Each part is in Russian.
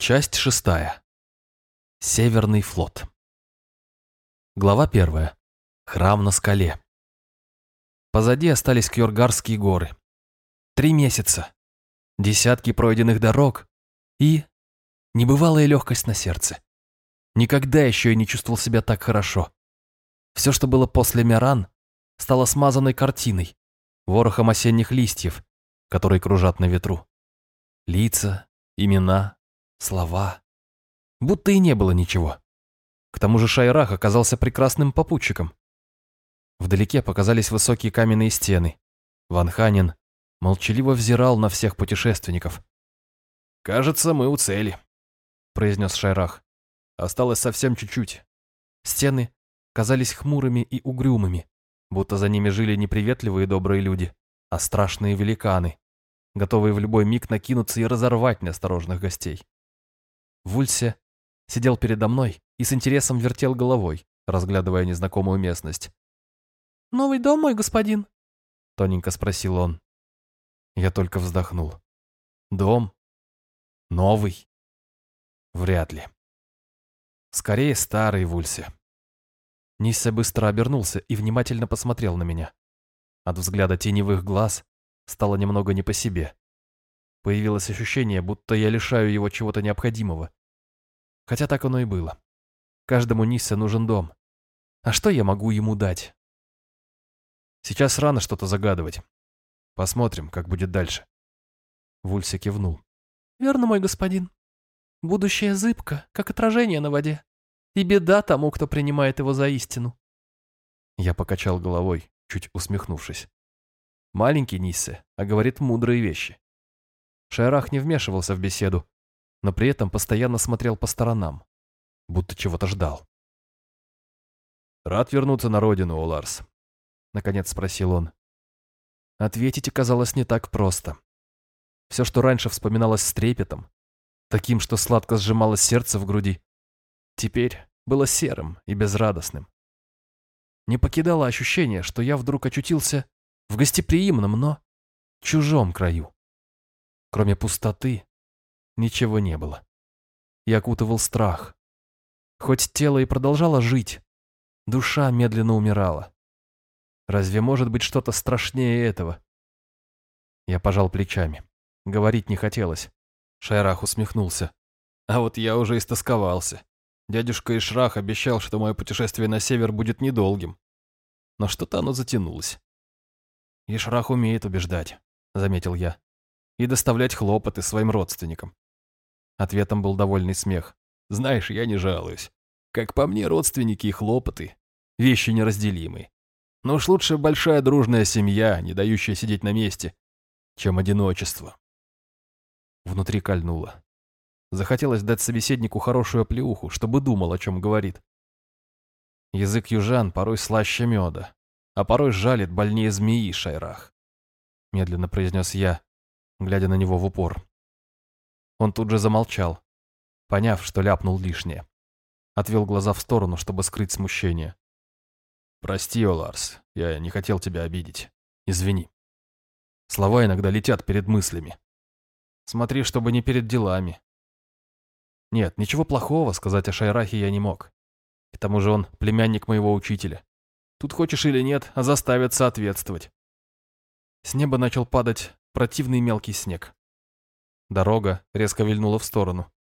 Часть шестая. Северный флот. Глава первая. Храм на скале. Позади остались Кьоргарские горы. Три месяца. Десятки пройденных дорог и... Небывалая легкость на сердце. Никогда еще я не чувствовал себя так хорошо. Все, что было после Миран, стало смазанной картиной, ворохом осенних листьев, которые кружат на ветру. Лица, имена, слова. Будто и не было ничего. К тому же Шайрах оказался прекрасным попутчиком. Вдалеке показались высокие каменные стены. Ван Ханин молчаливо взирал на всех путешественников. «Кажется, мы у цели», — произнес Шайрах. «Осталось совсем чуть-чуть». Стены казались хмурыми и угрюмыми, будто за ними жили не приветливые добрые люди, а страшные великаны, готовые в любой миг накинуться и разорвать неосторожных гостей. Вульсе сидел передо мной и с интересом вертел головой, разглядывая незнакомую местность. «Новый дом, мой господин?» — тоненько спросил он. Я только вздохнул. «Дом? Новый? Вряд ли. Скорее старый Вульсе». Нисса быстро обернулся и внимательно посмотрел на меня. От взгляда теневых глаз стало немного не по себе. Появилось ощущение, будто я лишаю его чего-то необходимого. Хотя так оно и было. Каждому Ниссе нужен дом. А что я могу ему дать? Сейчас рано что-то загадывать. Посмотрим, как будет дальше. Вульси кивнул. Верно, мой господин. Будущее зыбко, как отражение на воде. И беда тому, кто принимает его за истину. Я покачал головой, чуть усмехнувшись. Маленький Ниссе, а говорит мудрые вещи. Шайрах не вмешивался в беседу, но при этом постоянно смотрел по сторонам, будто чего-то ждал. «Рад вернуться на родину, Оларс», — наконец спросил он. Ответить оказалось не так просто. Все, что раньше вспоминалось с трепетом, таким, что сладко сжималось сердце в груди, теперь было серым и безрадостным. Не покидало ощущение, что я вдруг очутился в гостеприимном, но чужом краю. Кроме пустоты, ничего не было. Я окутывал страх. Хоть тело и продолжало жить, душа медленно умирала. Разве может быть что-то страшнее этого? Я пожал плечами. Говорить не хотелось. Шайрах усмехнулся. А вот я уже истосковался. Дядюшка Ишрах обещал, что мое путешествие на север будет недолгим. Но что-то оно затянулось. Ишрах умеет убеждать, заметил я и доставлять хлопоты своим родственникам. Ответом был довольный смех. Знаешь, я не жалуюсь. Как по мне, родственники и хлопоты – вещи неразделимые. Но уж лучше большая дружная семья, не дающая сидеть на месте, чем одиночество. Внутри кольнуло. Захотелось дать собеседнику хорошую оплеуху, чтобы думал, о чем говорит. Язык южан порой слаще меда, а порой жалит больнее змеи, Шайрах. Медленно произнес я, глядя на него в упор. Он тут же замолчал, поняв, что ляпнул лишнее. Отвел глаза в сторону, чтобы скрыть смущение. «Прости, Оларс, я не хотел тебя обидеть. Извини. Слова иногда летят перед мыслями. Смотри, чтобы не перед делами». Нет, ничего плохого сказать о Шайрахе я не мог. К тому же он племянник моего учителя. Тут хочешь или нет, а заставят соответствовать. С неба начал падать противный мелкий снег. Дорога резко вильнула в сторону.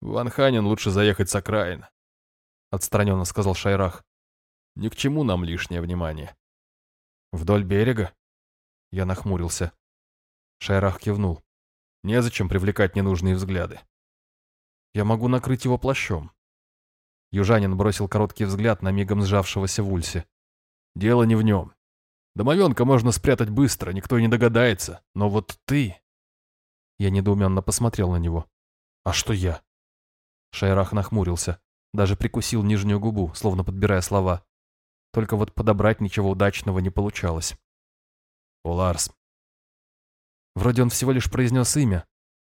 «Ван Ханин лучше заехать с окраин», — отстраненно сказал Шайрах. «Ни к чему нам лишнее внимание». «Вдоль берега?» Я нахмурился. Шайрах кивнул. «Незачем привлекать ненужные взгляды. Я могу накрыть его плащом». Южанин бросил короткий взгляд на мигом сжавшегося в ульсе. «Дело не в нем. Домовенка можно спрятать быстро, никто не догадается. Но вот ты...» Я недоуменно посмотрел на него. «А что я?» Шайрах нахмурился, даже прикусил нижнюю губу, словно подбирая слова. Только вот подобрать ничего удачного не получалось. «Оларс». Вроде он всего лишь произнес имя,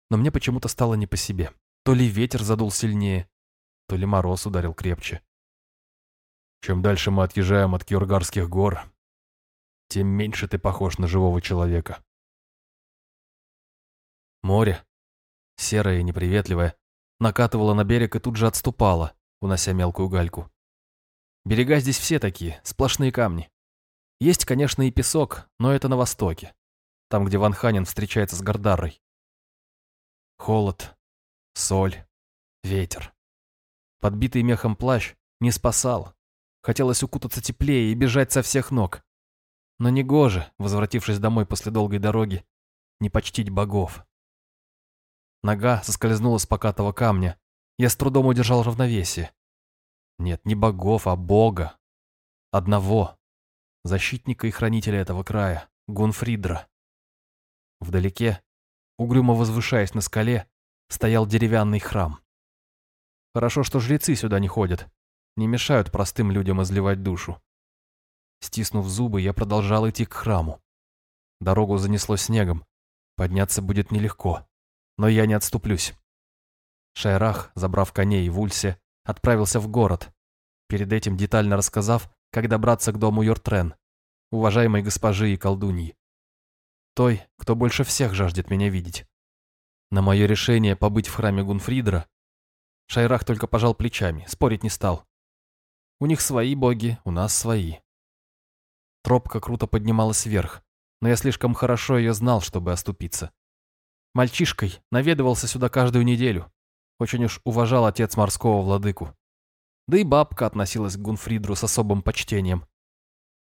но мне почему-то стало не по себе. То ли ветер задул сильнее, то ли мороз ударил крепче. Чем дальше мы отъезжаем от Кьоргарских гор, тем меньше ты похож на живого человека. Море. серая и неприветливая, накатывала на берег и тут же отступала, унося мелкую гальку. Берега здесь все такие, сплошные камни. Есть, конечно, и песок, но это на востоке, там, где Ван Ханин встречается с Гардарой. Холод, соль, ветер. Подбитый мехом плащ не спасал. Хотелось укутаться теплее и бежать со всех ног. Но не гоже, возвратившись домой после долгой дороги, не почтить богов. Нога соскользнула с покатого камня. Я с трудом удержал равновесие. Нет, не богов, а бога. Одного. Защитника и хранителя этого края, Гунфридра. Вдалеке, угрюмо возвышаясь на скале, стоял деревянный храм. Хорошо, что жрецы сюда не ходят, не мешают простым людям изливать душу. Стиснув зубы, я продолжал идти к храму. Дорогу занесло снегом, подняться будет нелегко но я не отступлюсь. Шайрах, забрав коней в Ульсе, отправился в город, перед этим детально рассказав, как добраться к дому Йортрен, уважаемой госпожи и колдуньи. Той, кто больше всех жаждет меня видеть. На мое решение побыть в храме Гунфридера Шайрах только пожал плечами, спорить не стал. У них свои боги, у нас свои. Тропка круто поднималась вверх, но я слишком хорошо ее знал, чтобы оступиться. Мальчишкой наведывался сюда каждую неделю. Очень уж уважал отец морского владыку. Да и бабка относилась к Гунфридру с особым почтением.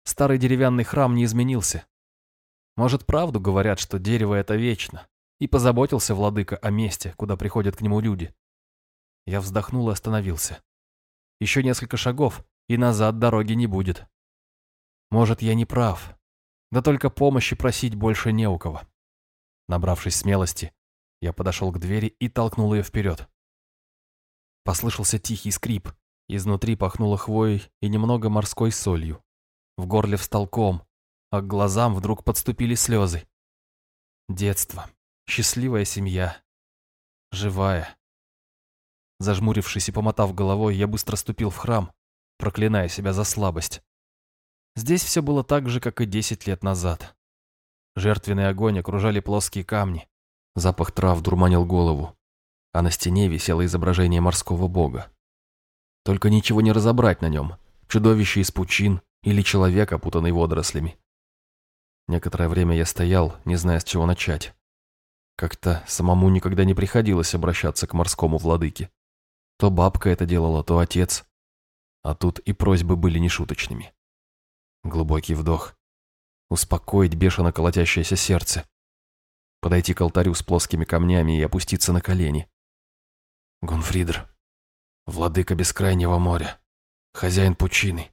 Старый деревянный храм не изменился. Может, правду говорят, что дерево это вечно, и позаботился владыка о месте, куда приходят к нему люди. Я вздохнул и остановился. Еще несколько шагов, и назад дороги не будет. Может, я не прав. Да только помощи просить больше не у кого. Набравшись смелости, я подошел к двери и толкнул ее вперед. Послышался тихий скрип. Изнутри пахнуло хвоей и немного морской солью. В горле встал ком, а к глазам вдруг подступили слезы. Детство. Счастливая семья. Живая. Зажмурившись и помотав головой, я быстро ступил в храм, проклиная себя за слабость. Здесь все было так же, как и десять лет назад. Жертвенный огонь окружали плоские камни. Запах трав дурманил голову, а на стене висело изображение морского бога. Только ничего не разобрать на нем. Чудовище из пучин или человек, опутанный водорослями. Некоторое время я стоял, не зная, с чего начать. Как-то самому никогда не приходилось обращаться к морскому владыке. То бабка это делала, то отец. А тут и просьбы были нешуточными. Глубокий вдох успокоить бешено колотящееся сердце, подойти к алтарю с плоскими камнями и опуститься на колени. Гунфридр, владыка бескрайнего моря, хозяин пучины,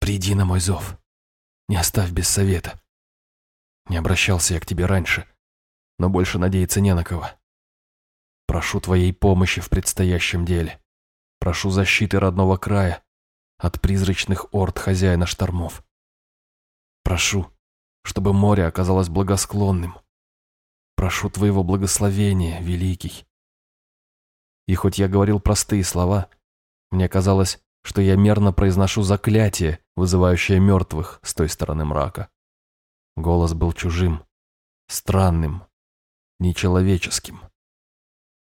приди на мой зов, не оставь без совета. Не обращался я к тебе раньше, но больше надеяться не на кого. Прошу твоей помощи в предстоящем деле. Прошу защиты родного края от призрачных орд хозяина штормов. Прошу, чтобы море оказалось благосклонным. Прошу твоего благословения, великий. И хоть я говорил простые слова, мне казалось, что я мерно произношу заклятие, вызывающее мертвых с той стороны мрака. Голос был чужим, странным, нечеловеческим.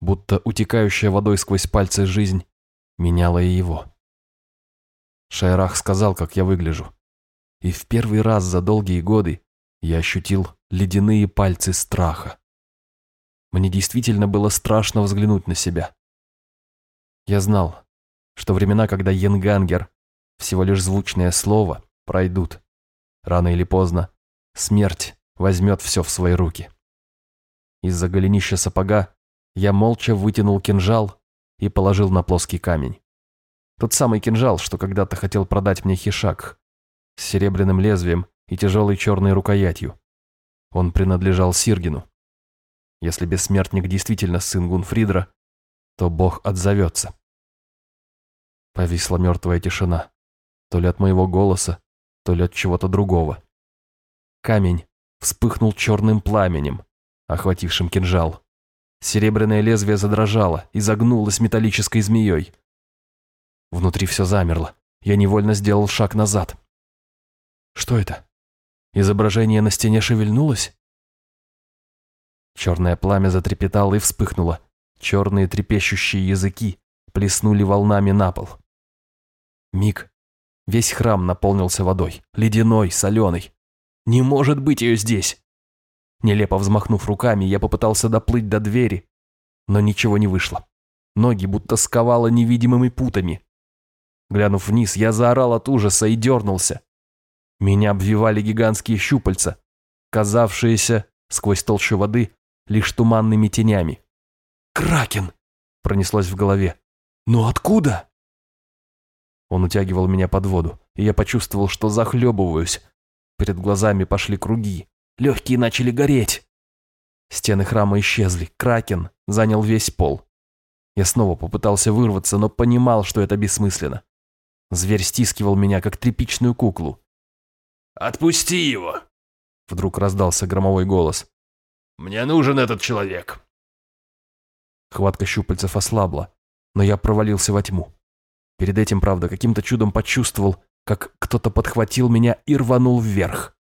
Будто утекающая водой сквозь пальцы жизнь меняла и его. Шайрах сказал, как я выгляжу. И в первый раз за долгие годы я ощутил ледяные пальцы страха. Мне действительно было страшно взглянуть на себя. Я знал, что времена, когда Янгангер всего лишь звучное слово, пройдут. Рано или поздно смерть возьмет все в свои руки. Из-за голенища сапога я молча вытянул кинжал и положил на плоский камень. Тот самый кинжал, что когда-то хотел продать мне хишак, с серебряным лезвием и тяжелой черной рукоятью. Он принадлежал Сиргину. Если бессмертник действительно сын Гунфридра, то бог отзовется. Повисла мертвая тишина, то ли от моего голоса, то ли от чего-то другого. Камень вспыхнул черным пламенем, охватившим кинжал. Серебряное лезвие задрожало и загнулось металлической змеей. Внутри все замерло. Я невольно сделал шаг назад. Что это? Изображение на стене шевельнулось? Черное пламя затрепетало и вспыхнуло, Черные трепещущие языки плеснули волнами на пол. Миг. Весь храм наполнился водой. Ледяной, соленой. Не может быть ее здесь. Нелепо взмахнув руками, я попытался доплыть до двери, но ничего не вышло. Ноги будто сковало невидимыми путами. Глянув вниз, я заорал от ужаса и дернулся. Меня обвивали гигантские щупальца, казавшиеся сквозь толщу воды лишь туманными тенями. «Кракен!» – пронеслось в голове. «Но откуда?» Он утягивал меня под воду, и я почувствовал, что захлебываюсь. Перед глазами пошли круги, легкие начали гореть. Стены храма исчезли, Кракен занял весь пол. Я снова попытался вырваться, но понимал, что это бессмысленно. Зверь стискивал меня, как тряпичную куклу. «Отпусти его!» Вдруг раздался громовой голос. «Мне нужен этот человек!» Хватка щупальцев ослабла, но я провалился во тьму. Перед этим, правда, каким-то чудом почувствовал, как кто-то подхватил меня и рванул вверх.